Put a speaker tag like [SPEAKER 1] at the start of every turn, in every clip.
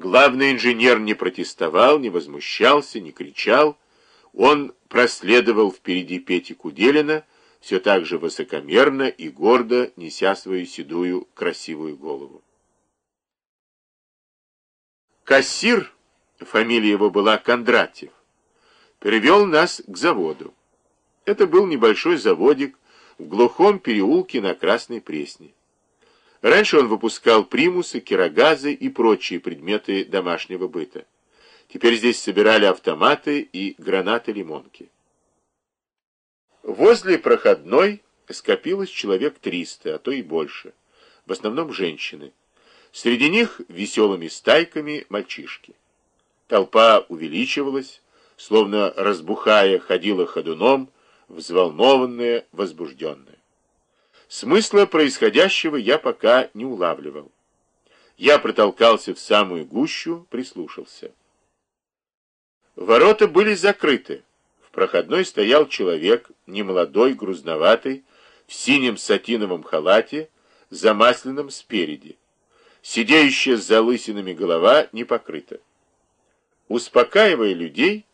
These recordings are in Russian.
[SPEAKER 1] Главный инженер не протестовал, не возмущался, не кричал. Он проследовал впереди Пети Куделина, все так же высокомерно и гордо неся свою седую красивую голову. Кассир, фамилия его была Кондратьев, привел нас к заводу. Это был небольшой заводик в глухом переулке на Красной Пресне. Раньше он выпускал примусы, кирогазы и прочие предметы домашнего быта. Теперь здесь собирали автоматы и гранаты-лимонки. Возле проходной скопилось человек 300, а то и больше. В основном женщины. Среди них веселыми стайками мальчишки. Толпа увеличивалась, словно разбухая, ходила ходуном, взволнованная, возбужденная. Смысла происходящего я пока не улавливал. Я протолкался в самую гущу, прислушался. Ворота были закрыты. В проходной стоял человек, немолодой, грузноватый, в синем сатиновом халате, замасленном спереди. Сидеющая с залысинами голова не покрыта. Успокаивая людей,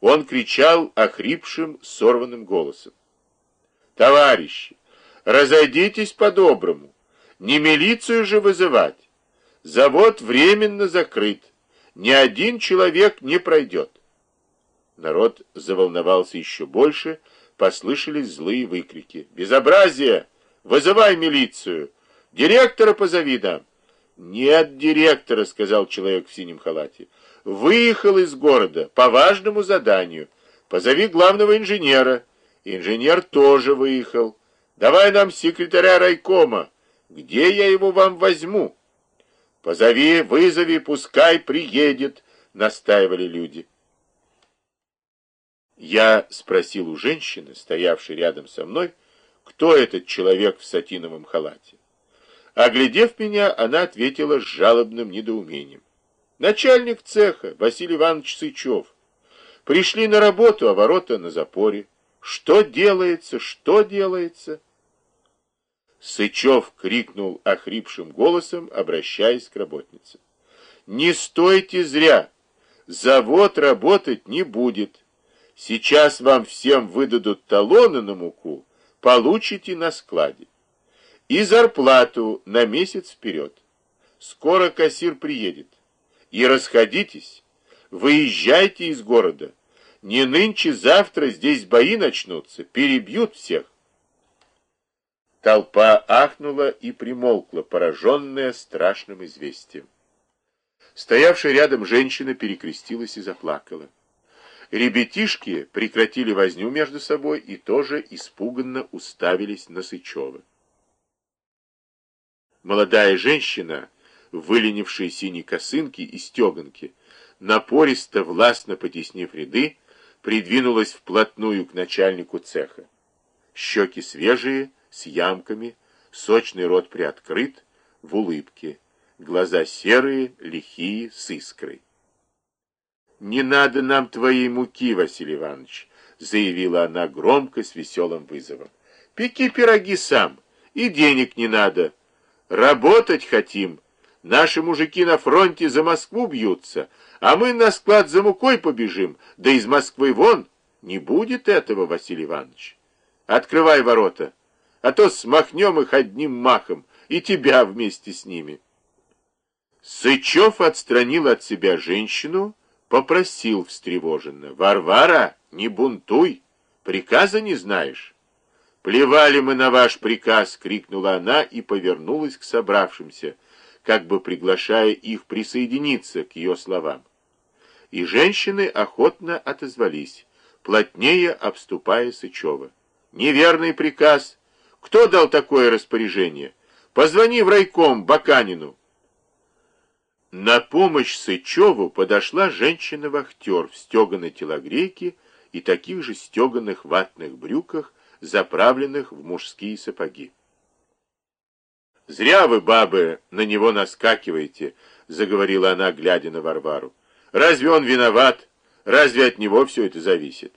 [SPEAKER 1] он кричал охрипшим, сорванным голосом. «Товарищи, Разойдитесь по-доброму. Не милицию же вызывать. Завод временно закрыт. Ни один человек не пройдет. Народ заволновался еще больше, послышались злые выкрики. «Безобразие! Вызывай милицию! Директора позови нам!» «Нет директора», — сказал человек в синем халате. «Выехал из города по важному заданию. Позови главного инженера». Инженер тоже выехал. Давай нам секретаря райкома. Где я его вам возьму? Позови, вызови, пускай приедет, настаивали люди. Я спросил у женщины, стоявшей рядом со мной, кто этот человек в сатиновом халате. Оглядев меня, она ответила с жалобным недоумением. Начальник цеха, Василий Иванович Сычев. Пришли на работу, а ворота на запоре. Что делается, что делается? Сычев крикнул охрипшим голосом, обращаясь к работнице. «Не стойте зря! Завод работать не будет. Сейчас вам всем выдадут талоны на муку, получите на складе. И зарплату на месяц вперед. Скоро кассир приедет. И расходитесь, выезжайте из города. Не нынче-завтра здесь бои начнутся, перебьют всех. Толпа ахнула и примолкла, пораженная страшным известием. Стоявшая рядом женщина перекрестилась и заплакала. Ребятишки прекратили возню между собой и тоже испуганно уставились на Сычева. Молодая женщина, выленившая синей косынки и стеганки, напористо, властно потеснив ряды, придвинулась вплотную к начальнику цеха. Щеки свежие, с ямками, сочный рот приоткрыт, в улыбке, глаза серые, лихие, с искрой. «Не надо нам твоей муки, Василий Иванович», — заявила она громко, с веселым вызовом. «Пеки пироги сам, и денег не надо. Работать хотим. Наши мужики на фронте за Москву бьются, а мы на склад за мукой побежим, да из Москвы вон. Не будет этого, Василий Иванович. Открывай ворота» а то смахнем их одним махом, и тебя вместе с ними. Сычев отстранил от себя женщину, попросил встревоженно. «Варвара, не бунтуй, приказа не знаешь». «Плевали мы на ваш приказ!» — крикнула она и повернулась к собравшимся, как бы приглашая их присоединиться к ее словам. И женщины охотно отозвались, плотнее обступая Сычева. «Неверный приказ!» Кто дал такое распоряжение? Позвони в райком Баканину. На помощь Сычеву подошла женщина-вахтер в стеганой телогрейке и таких же стеганых ватных брюках, заправленных в мужские сапоги. «Зря вы, бабы, на него наскакиваете», — заговорила она, глядя на Варвару. «Разве он виноват? Разве от него все это зависит?»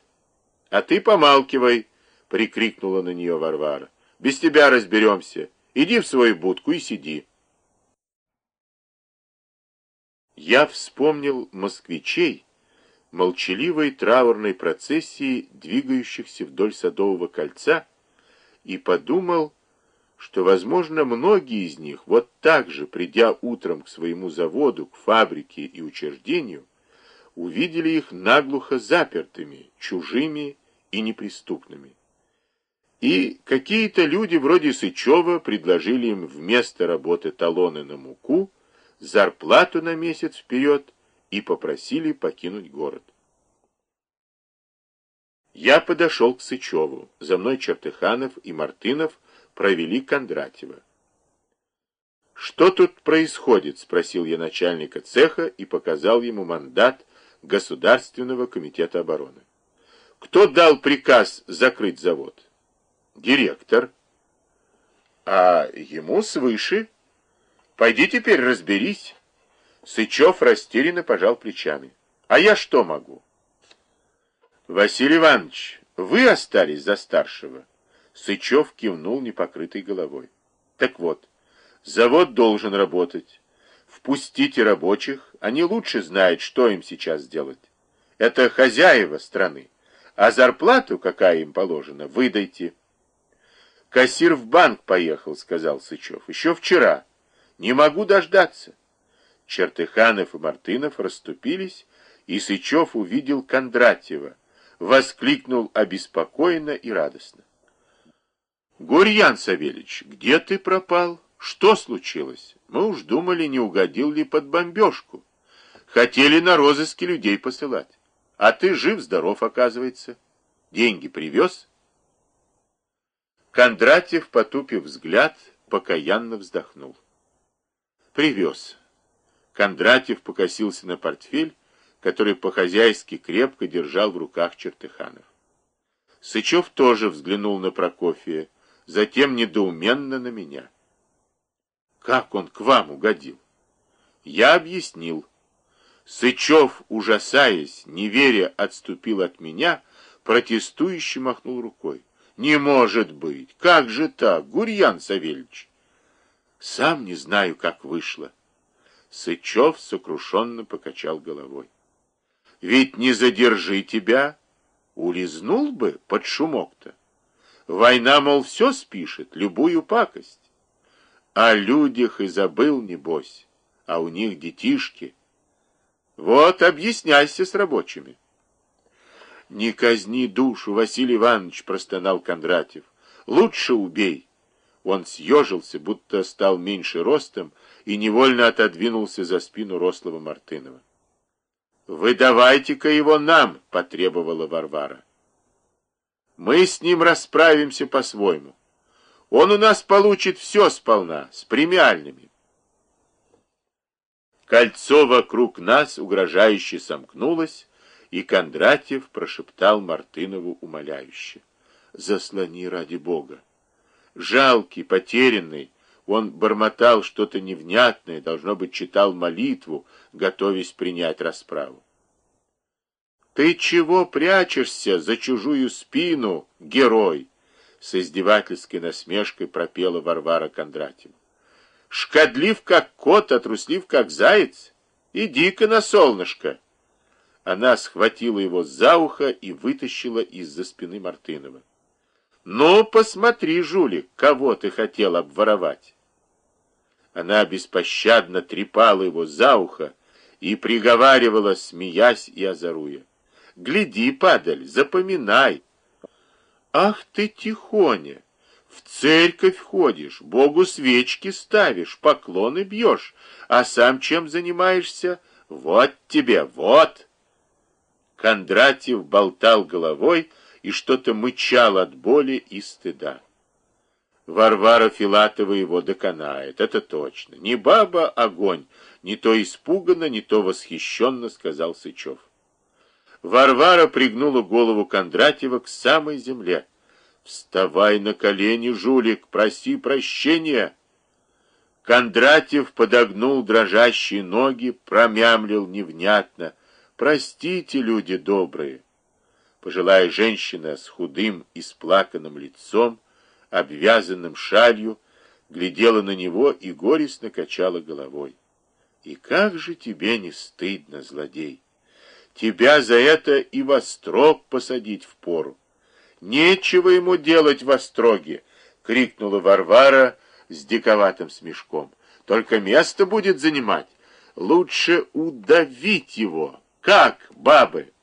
[SPEAKER 1] «А ты помалкивай», — прикрикнула на нее Варвара. Без тебя разберемся. Иди в свою будку и сиди. Я вспомнил москвичей, молчаливой траурной процессии, двигающихся вдоль Садового кольца, и подумал, что, возможно, многие из них, вот так же, придя утром к своему заводу, к фабрике и учреждению, увидели их наглухо запертыми, чужими и неприступными. И какие-то люди вроде Сычева предложили им вместо работы талоны на муку, зарплату на месяц вперед и попросили покинуть город. Я подошел к Сычеву. За мной Чертыханов и Мартынов провели Кондратьева. «Что тут происходит?» — спросил я начальника цеха и показал ему мандат Государственного комитета обороны. «Кто дал приказ закрыть завод?» «Директор». «А ему свыше?» «Пойди теперь разберись». Сычев растерянно пожал плечами. «А я что могу?» «Василий Иванович, вы остались за старшего?» Сычев кивнул непокрытой головой. Так вот, завод должен работать. Впустите рабочих, они лучше знают, что им сейчас делать. Это хозяева страны. А зарплату, какая им положена, выдайте. Кассир в банк поехал, сказал Сычев. Еще вчера. Не могу дождаться. Чертыханов и Мартынов расступились, и Сычев увидел Кондратьева, воскликнул обеспокоенно и радостно. Гурьян Савельич, где ты пропал? Что случилось? Мы уж думали, не угодил ли под бомбежку. Хотели на розыски людей посылать. А ты жив-здоров, оказывается. Деньги привез? Кондратьев, потупив взгляд, покаянно вздохнул. Привез. Кондратьев покосился на портфель, который по-хозяйски крепко держал в руках Чертыханов. Сычев тоже взглянул на Прокофия, затем недоуменно на меня. Как он к вам угодил? Я объяснил. Сычев, ужасаясь, не веря, отступил от меня, протестующе махнул рукой. Не может быть! Как же так, Гурьян Савельевич? Сам не знаю, как вышло. Сычев сокрушенно покачал головой. Ведь не задержи тебя, улизнул бы под шумок-то. Война, мол, все спишет, любую пакость. О людях и забыл, небось, а у них детишки. Вот, объясняйся с рабочими. Не казни душу, Василий Иванович, простонал Кондратьев. Лучше убей. Он съежился, будто стал меньше ростом, и невольно отодвинулся за спину рослого Мартынова. «Выдавайте-ка его нам!» — потребовала Варвара. Мы с ним расправимся по-своему. Он у нас получит все сполна, с премиальными. Кольцо вокруг нас угрожающе сомкнулось, и Кондратьев прошептал Мартынову умоляюще. «Заслони ради Бога!» Жалкий, потерянный, он бормотал что-то невнятное, должно быть, читал молитву, готовясь принять расправу. «Ты чего прячешься за чужую спину, герой?» С издевательской насмешкой пропела Варвара Кондратьева. «Шкадлив, как кот, а труслив, как заяц? Иди-ка на солнышко!» Она схватила его за ухо и вытащила из-за спины Мартынова. «Ну, посмотри, жулик, кого ты хотел обворовать!» Она беспощадно трепала его за ухо и приговаривала, смеясь и озоруя. Гляди, падаль, запоминай. Ах ты, тихоня, в церковь ходишь, Богу свечки ставишь, поклоны бьешь, а сам чем занимаешься? Вот тебе, вот. Кондратьев болтал головой и что-то мычал от боли и стыда. Варвара Филатова его доконает, это точно. Не баба огонь, не то испуганно, не то восхищенно, сказал Сычев. Варвара пригнула голову Кондратьева к самой земле. «Вставай на колени, жулик, проси прощения!» Кондратьев подогнул дрожащие ноги, промямлил невнятно. «Простите, люди добрые!» Пожилая женщина с худым и сплаканным лицом, обвязанным шалью, глядела на него и горестно качала головой. И как же тебе не стыдно, злодей? Тебя за это и во строк посадить в пору. Нечего ему делать во строге, крикнула Варвара с диковатым смешком. Только место будет занимать. Лучше удавить его. Как, бабы?